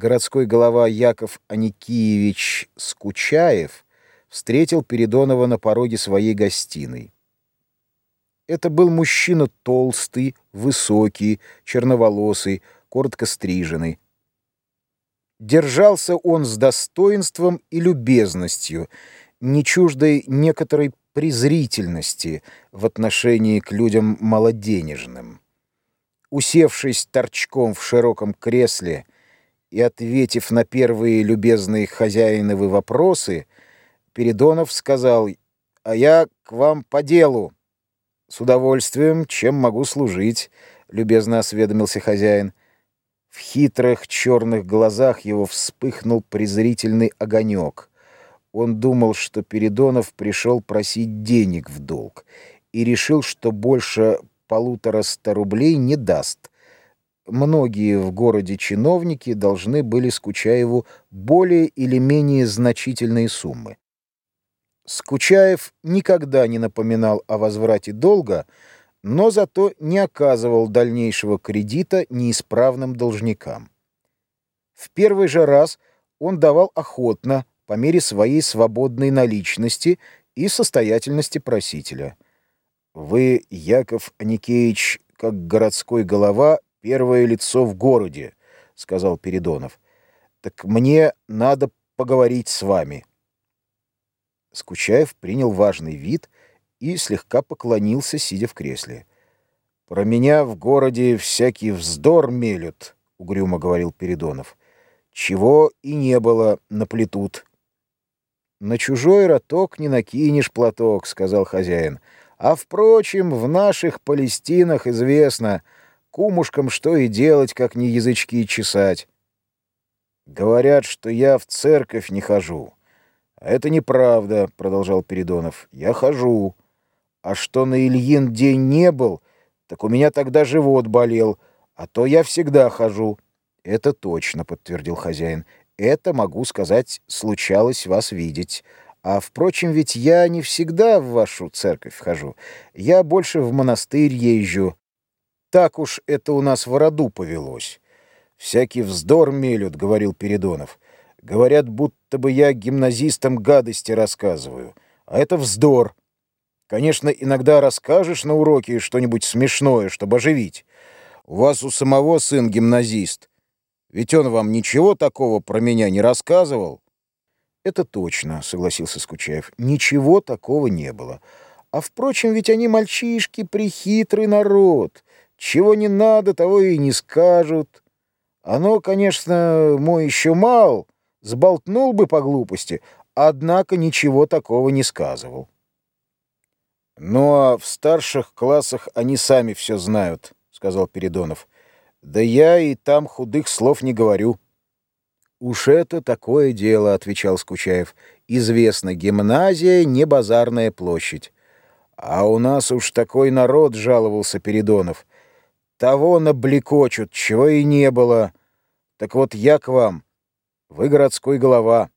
городской голова Яков Аникиевич Скучаев встретил Передонова на пороге своей гостиной. Это был мужчина толстый, высокий, черноволосый, коротко стриженный. Держался он с достоинством и любезностью, не чуждой некоторой презрительности в отношении к людям малоденежным. Усевшись торчком в широком кресле и ответив на первые любезные хозяиновы вопросы, Передонов сказал, «А я к вам по делу». «С удовольствием, чем могу служить», — любезно осведомился хозяин. В хитрых черных глазах его вспыхнул презрительный огонек. Он думал, что Передонов пришел просить денег в долг, и решил, что больше полутораста рублей не даст. Многие в городе чиновники должны были Скучаеву более или менее значительные суммы. Скучаев никогда не напоминал о возврате долга, но зато не оказывал дальнейшего кредита неисправным должникам. В первый же раз он давал охотно, по мере своей свободной наличности и состоятельности просителя. Вы, Яков Аникеевич, как городской голова, первое лицо в городе, — сказал Передонов. Так мне надо поговорить с вами. Скучаев принял важный вид и слегка поклонился, сидя в кресле. «Про меня в городе всякий вздор мелют», — угрюмо говорил Передонов. «Чего и не было, наплетут». «На чужой роток не накинешь платок», — сказал хозяин. «А, впрочем, в наших Палестинах известно, кумушкам что и делать, как не язычки чесать». «Говорят, что я в церковь не хожу». «Это неправда», — продолжал Передонов. «Я хожу. А что на Ильин день не был, так у меня тогда живот болел, а то я всегда хожу». «Это точно», — подтвердил хозяин. «Это, могу сказать, случалось вас видеть. А, впрочем, ведь я не всегда в вашу церковь хожу. Я больше в монастырь езжу. Так уж это у нас в роду повелось». «Всякий вздор мелют», — говорил Передонов. Говорят, будто бы я гимназистам гадости рассказываю. А это вздор. Конечно, иногда расскажешь на уроке что-нибудь смешное, чтобы оживить. У вас у самого сын гимназист. Ведь он вам ничего такого про меня не рассказывал. Это точно, согласился Скучаев. Ничего такого не было. А впрочем, ведь они мальчишки, прихитрый народ. Чего не надо, того и не скажут. Оно, конечно, мой еще мал, сболтнул бы по глупости, однако ничего такого не сказывал. «Ну а в старших классах они сами все знают», — сказал Передонов. «Да я и там худых слов не говорю». «Уж это такое дело», — отвечал Скучаев. «Известно, гимназия — не базарная площадь». «А у нас уж такой народ», — жаловался Передонов. «Того наблекочут, чего и не было. Так вот я к вам». Вы городской голова.